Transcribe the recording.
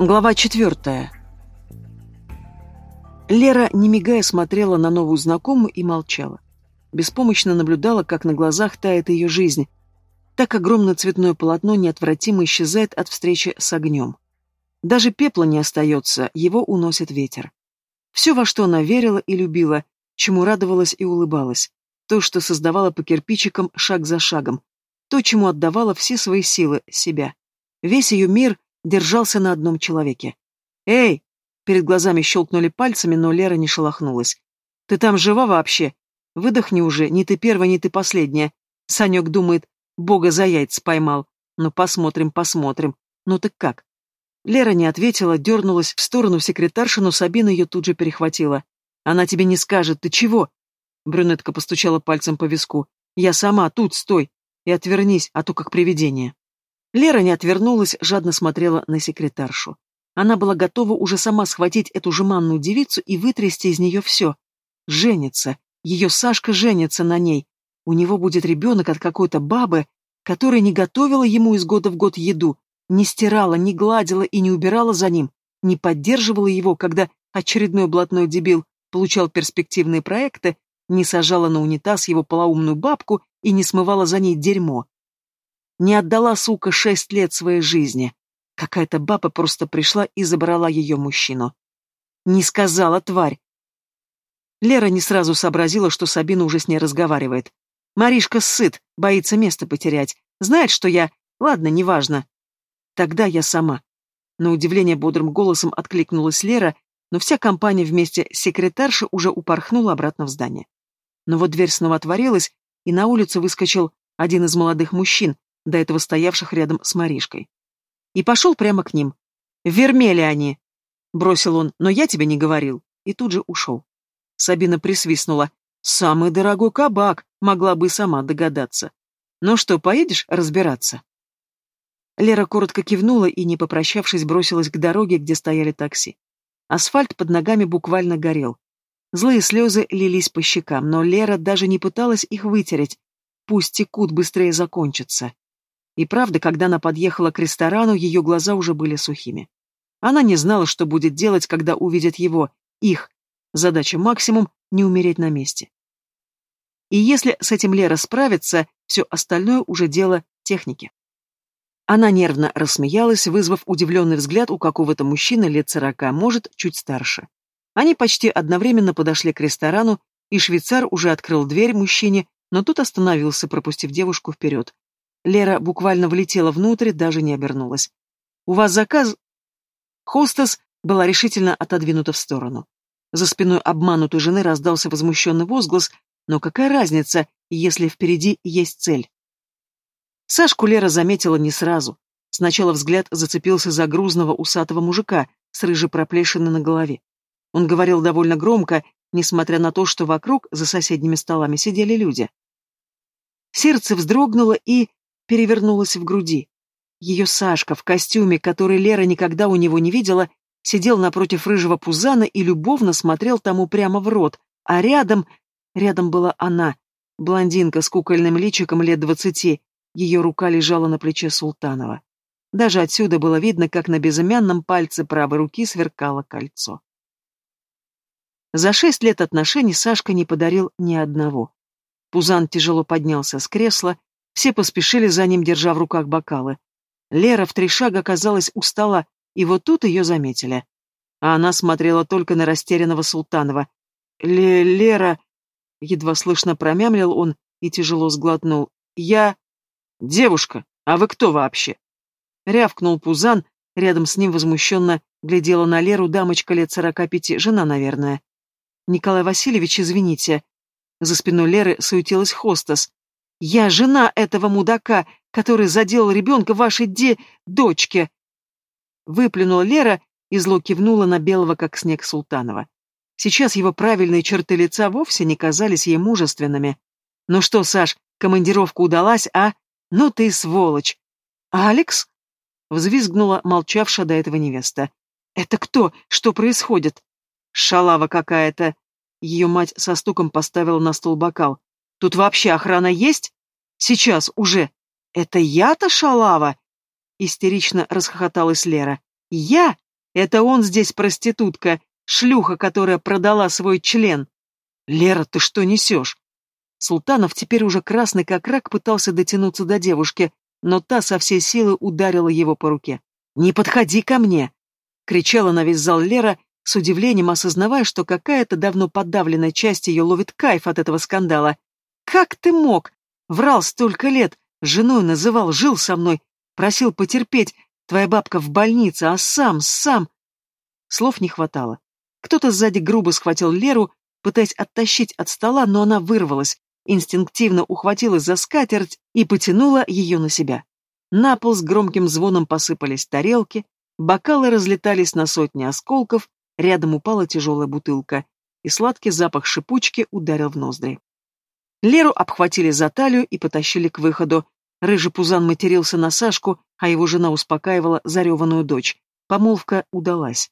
Глава четвертая. Лера, не мигая, смотрела на новую знакомую и молчала. Беспомощно наблюдала, как на глазах тает ее жизнь. Так огромное цветное полотно неотвратимо исчезает от встречи с огнем. Даже пепла не остается, его уносит ветер. Все, во что она верила и любила, чему радовалась и улыбалась. То, что создавала по кирпичикам шаг за шагом. То, чему отдавала все свои силы, себя. Весь ее мир держался на одном человеке. «Эй!» Перед глазами щелкнули пальцами, но Лера не шелохнулась. «Ты там жива вообще? Выдохни уже, не ты первая, не ты последняя». Санек думает, Бога за яйца поймал. Ну, посмотрим, посмотрим. Ну так как? Лера не ответила, дернулась в сторону секретарши, но Сабина ее тут же перехватила. «Она тебе не скажет, ты чего?» Брюнетка постучала пальцем по виску. «Я сама, тут, стой! И отвернись, а то как привидение». Лера не отвернулась, жадно смотрела на секретаршу. Она была готова уже сама схватить эту жеманную девицу и вытрясти из нее все. Женится. Ее Сашка женится на ней. У него будет ребенок от какой-то бабы, которая не готовила ему из года в год еду, не стирала, не гладила и не убирала за ним, не поддерживала его, когда очередной блатной дебил получал перспективные проекты, не сажала на унитаз его полоумную бабку и не смывала за ней дерьмо. Не отдала, сука, шесть лет своей жизни. Какая-то баба просто пришла и забрала ее мужчину. Не сказала, тварь. Лера не сразу сообразила, что Сабина уже с ней разговаривает. Маришка сыт, боится место потерять. Знает, что я... Ладно, неважно. Тогда я сама. На удивление бодрым голосом откликнулась Лера, но вся компания вместе с секретаршей уже упорхнула обратно в здание. Но вот дверь снова отворилась, и на улицу выскочил один из молодых мужчин, до этого стоявших рядом с Маришкой. И пошел прямо к ним. «Вермели они!» — бросил он, но я тебе не говорил. И тут же ушел. Сабина присвистнула. «Самый дорогой кабак, могла бы сама догадаться. Ну что, поедешь разбираться?» Лера коротко кивнула и, не попрощавшись, бросилась к дороге, где стояли такси. Асфальт под ногами буквально горел. Злые слезы лились по щекам, но Лера даже не пыталась их вытереть. Пусть текут, быстрее закончатся. И правда, когда она подъехала к ресторану, ее глаза уже были сухими. Она не знала, что будет делать, когда увидит его, их. Задача максимум — не умереть на месте. И если с этим Лера справится, все остальное уже дело техники. Она нервно рассмеялась, вызвав удивленный взгляд у какого-то мужчины лет сорока, может, чуть старше. Они почти одновременно подошли к ресторану, и швейцар уже открыл дверь мужчине, но тут остановился, пропустив девушку вперед. Лера буквально влетела внутрь, даже не обернулась. «У вас заказ...» Хостес была решительно отодвинута в сторону. За спиной обманутой жены раздался возмущенный возглас, но какая разница, если впереди есть цель? Сашку Лера заметила не сразу. Сначала взгляд зацепился за грузного усатого мужика с рыжей проплешиной на голове. Он говорил довольно громко, несмотря на то, что вокруг, за соседними столами, сидели люди. Сердце вздрогнуло и перевернулось в груди. Ее Сашка в костюме, который Лера никогда у него не видела, сидел напротив рыжего пузана и любовно смотрел тому прямо в рот, а рядом... Рядом была она, блондинка с кукольным личиком лет двадцати, ее рука лежала на плече Султанова. Даже отсюда было видно, как на безымянном пальце правой руки сверкало кольцо. За шесть лет отношений Сашка не подарил ни одного. Пузан тяжело поднялся с кресла, все поспешили за ним, держа в руках бокалы. Лера в три шага оказалась у стола, и вот тут ее заметили. А она смотрела только на растерянного Султанова. Ле «Лера...» — едва слышно промямлил он и тяжело сглотнул. «Я...» «Девушка, а вы кто вообще?» Рявкнул Пузан, рядом с ним возмущенно глядела на Леру дамочка лет сорока пяти, жена, наверное. «Николай Васильевич, извините». За спиной Леры суетилась хостес. Я жена этого мудака, который заделал ребенка вашей де... дочке!» Выплюнула Лера и зло кивнула на белого, как снег Султанова. Сейчас его правильные черты лица вовсе не казались ей мужественными. «Ну что, Саш, командировка удалась, а? Ну ты сволочь!» «Алекс?» — взвизгнула молчавшая до этого невеста. «Это кто? Что происходит?» «Шалава какая-то!» Ее мать со стуком поставила на стол бокал. Тут вообще охрана есть? Сейчас, уже. Это я-то шалава? Истерично расхохоталась Лера. Я? Это он здесь проститутка, шлюха, которая продала свой член. Лера, ты что несешь? Султанов, теперь уже красный как рак, пытался дотянуться до девушки, но та со всей силы ударила его по руке. «Не подходи ко мне!» — кричала на весь зал Лера, с удивлением осознавая, что какая-то давно подавленная часть ее ловит кайф от этого скандала. «Как ты мог? Врал столько лет, женой называл, жил со мной, просил потерпеть, твоя бабка в больнице, а сам, сам...» Слов не хватало. Кто-то сзади грубо схватил Леру, пытаясь оттащить от стола, но она вырвалась, инстинктивно ухватилась за скатерть и потянула ее на себя. На пол с громким звоном посыпались тарелки, бокалы разлетались на сотни осколков, рядом упала тяжелая бутылка, и сладкий запах шипучки ударил в ноздри. Леру обхватили за талию и потащили к выходу. Рыжий пузан матерился на Сашку, а его жена успокаивала зареванную дочь. Помолвка удалась.